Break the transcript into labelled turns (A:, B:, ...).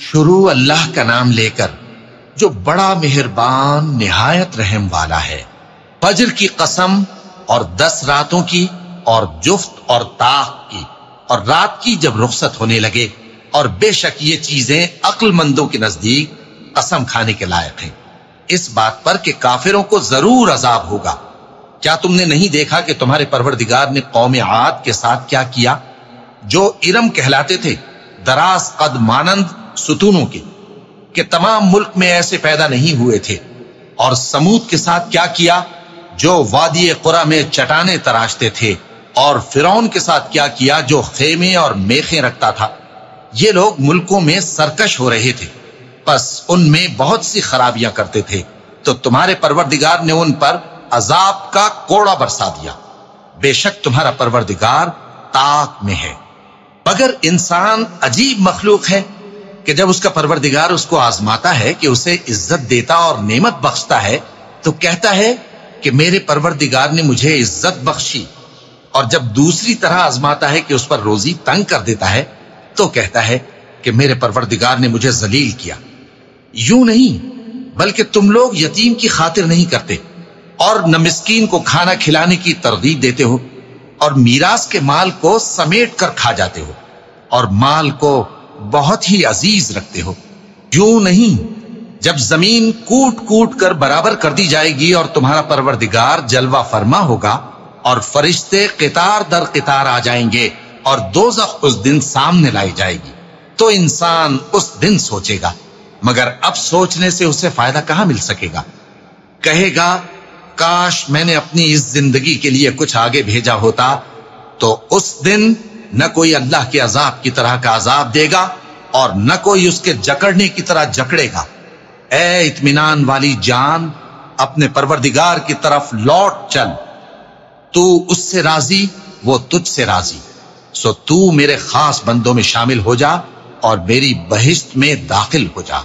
A: شروع اللہ کا نام لے کر جو بڑا مہربان نہایت رحم والا ہے۔ فجر کی قسم اور دس راتوں کی اور جفت اور تاخ کی۔ اور رات کی جب رخصت ہونے لگے اور بے شک یہ چیزیں عقل مندوں کے نزدیک قسم کھانے کے لائق ہیں۔ اس بات پر کہ کافروں کو ضرور عذاب ہوگا۔ کیا تم نے نہیں دیکھا کہ تمہارے پروردگار نے قوم عاد کے ساتھ کیا کیا؟ جو ارم کہلاتے تھے، دراز قد مانند ستونوں کے، کہ تمام ملک میں ایسے پیدا نہیں ہوئے تھے۔ اور سمود کے ساتھ کیا کیا؟ جو وادی قرآ میں چٹانے تراشتے تھے۔ اور فرون کے ساتھ کیا کیا؟ جو خیمے اور میخیں رکھتا تھا۔ یہ لوگ ملکوں میں سرکش ہو رہے تھے۔ بس ان میں بہت سی خرابیاں کرتے تھے۔ تو تمہارے پروردگار نے ان پر عذاب کا کوڑا برسا دیا۔ بے شک تمہارا پروردگار تاک میں ہے۔ مگر انسان عجیب مخلوق ہے۔ کہ جب اس کا پروردگار اس کو آزماتا ہے کہ اسے عزت دیتا اور نعمت بخشتا ہے، تو کہتا ہے کہ میرے پروردگار نے مجھے عزت بخشی۔ اور جب دوسری طرح آزماتا ہے کہ اس پر روزی تنگ کر دیتا ہے، تو کہتا ہے کہ میرے پروردگار نے مجھے ذلیل کیا۔ یوں نہیں، بلکہ تم لوگ یتیم کی خاطر نہیں کرتے اور نہ مسکین کو کھانا کھلانے کی ترغیب دیتے ہو اور میراث کے مال کو سمیٹ کر کھا جاتے ہو اور مال کو بہت ہی عزیز رکھتے ہو۔ یوں نہیں، جب زمین کوٹ کوٹ کر برابر کر دی جائے گی اور تمہارا پروردگار جلوہ فرما ہوگا اور فرشتے قطار در قطار آ جائیں گے اور دوزخ اس دن سامنے لائی جائے گی، تو انسان اس دن سوچے گا، مگر اب سوچنے سے اسے فائدہ کہاں مل سکے گا؟ کہے گا، کاش میں نے اپنی اس زندگی کے لیے کچھ آگے بھیجا ہوتا تو اس دن نہ کوئی اللہ کے عذاب کی طرح کا عذاب دے گا اور نہ کوئی اس کے جکڑنے کی طرح جکڑے گا۔ اے اطمینان والی جان، اپنے پروردگار کی طرف لوٹ چل۔ تو اس سے راضی، وہ تجھ سے راضی۔ سو تو میرے خاص بندوں میں شامل ہو جا اور میری بہشت میں داخل ہو جا۔